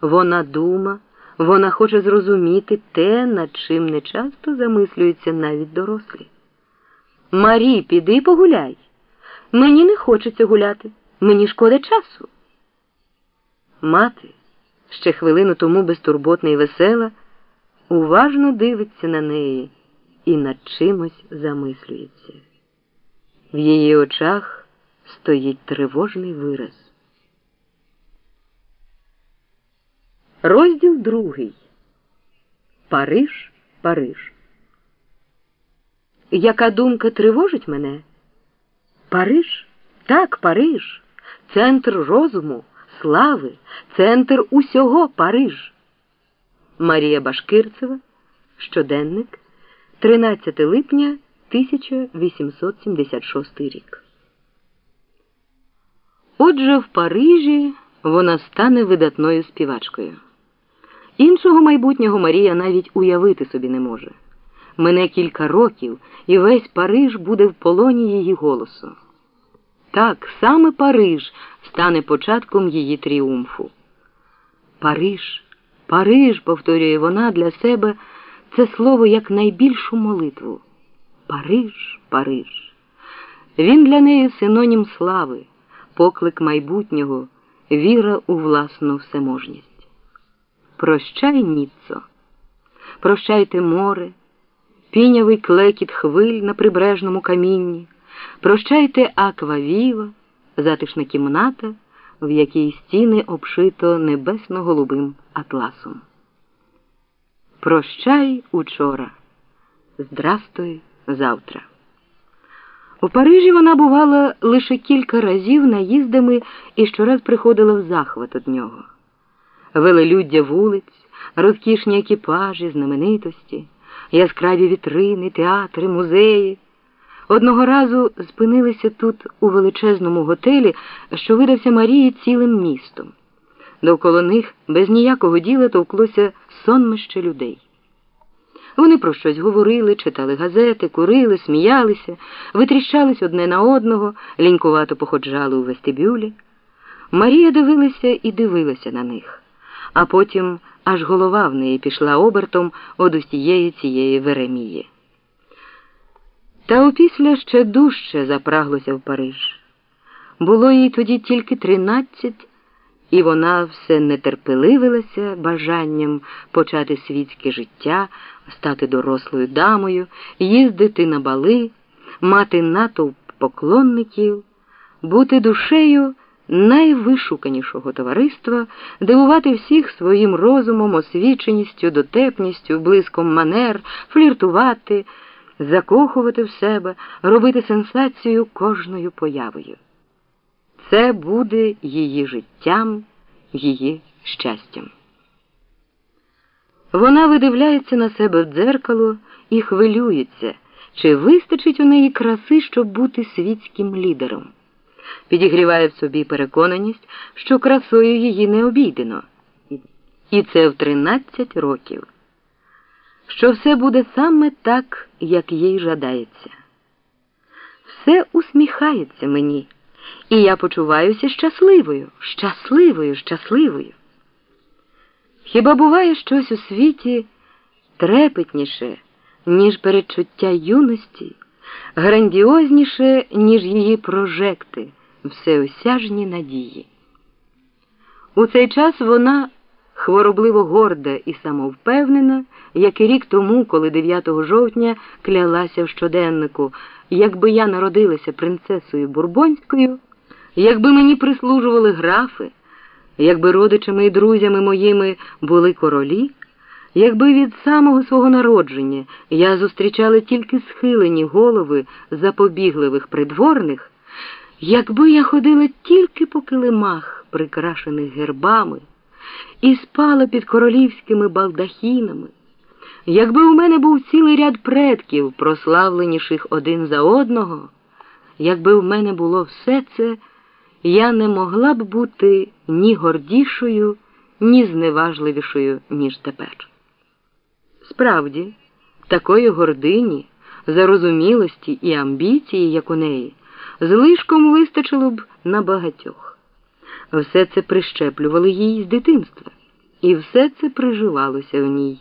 Вона дума, вона хоче зрозуміти те, над чим не часто замислюються навіть дорослі. Марі, піди погуляй. Мені не хочеться гуляти, мені шкода часу. Мати, ще хвилину тому безтурботна і весела, уважно дивиться на неї і над чимось замислюється. В її очах стоїть тривожний вираз. Розділ другий. Париж, Париж. Яка думка тривожить мене? Париж? Так, Париж. Центр розуму, слави, центр усього Париж. Марія Башкирцева. Щоденник. 13 липня 1876 рік. Отже, в Парижі вона стане видатною співачкою. Іншого майбутнього Марія навіть уявити собі не може. Мине кілька років, і весь Париж буде в полоні її голосу. Так, саме Париж стане початком її тріумфу. Париж, Париж, повторює вона для себе це слово як найбільшу молитву. Париж, Париж. Він для неї синонім слави, поклик майбутнього, віра у власну всеможність. Прощай, Ніццо, прощайте море, пінявий клекіт хвиль на прибережному камінні, прощайте аквавіва, затишна кімната, в якій стіни обшито небесно-голубим атласом. Прощай учора, здрастуй завтра. У Парижі вона бувала лише кілька разів наїздами і щораз приходила в захват від нього. Велелюддя вулиць, розкішні екіпажі, знаменитості, яскраві вітрини, театри, музеї. Одного разу спинилися тут у величезному готелі, що видався Марії цілим містом. Довкола них без ніякого діла товклося сонмище людей. Вони про щось говорили, читали газети, курили, сміялися, витріщались одне на одного, лінькувато походжали у вестибюлі. Марія дивилася і дивилася на них, а потім аж голова в неї пішла обертом од усієї цієї Веремії. Та опісля ще дужче запраглося в Париж. Було їй тоді тільки тринадцять, і вона все нетерпеливилася бажанням почати світське життя, стати дорослою дамою, їздити на бали, мати натовп поклонників, бути душею найвишуканішого товариства, дивувати всіх своїм розумом, освіченістю, дотепністю, блиском манер, фліртувати, закохувати в себе, робити сенсацію кожною появою. Це буде її життям, її щастям. Вона видивляється на себе в дзеркало і хвилюється, чи вистачить у неї краси, щоб бути світським лідером. Підігріває в собі переконаність, що красою її не обійдено. І це в 13 років. Що все буде саме так, як їй жадається. Все усміхається мені, і я почуваюся щасливою, щасливою, щасливою. Хіба буває щось у світі трепетніше, ніж передчуття юності, грандіозніше, ніж її прожекти, всеосяжні надії? У цей час вона хворобливо горда і самовпевнена, як і рік тому, коли 9 жовтня клялася в щоденнику, якби я народилася принцесою Бурбонською, якби мені прислужували графи. Якби родичами і друзями моїми були королі, якби від самого свого народження я зустрічала тільки схилені голови запобігливих придворних, якби я ходила тільки по килимах, прикрашених гербами, і спала під королівськими балдахінами, якби у мене був цілий ряд предків, прославленіших один за одного, якби в мене було все це я не могла б бути ні гордішою, ні зневажливішою, ніж тепер. Справді, такої гордині, зарозумілості і амбіції, як у неї, злишком вистачило б на багатьох. Все це прищеплювали їй з дитинства. І все це приживалося в ній.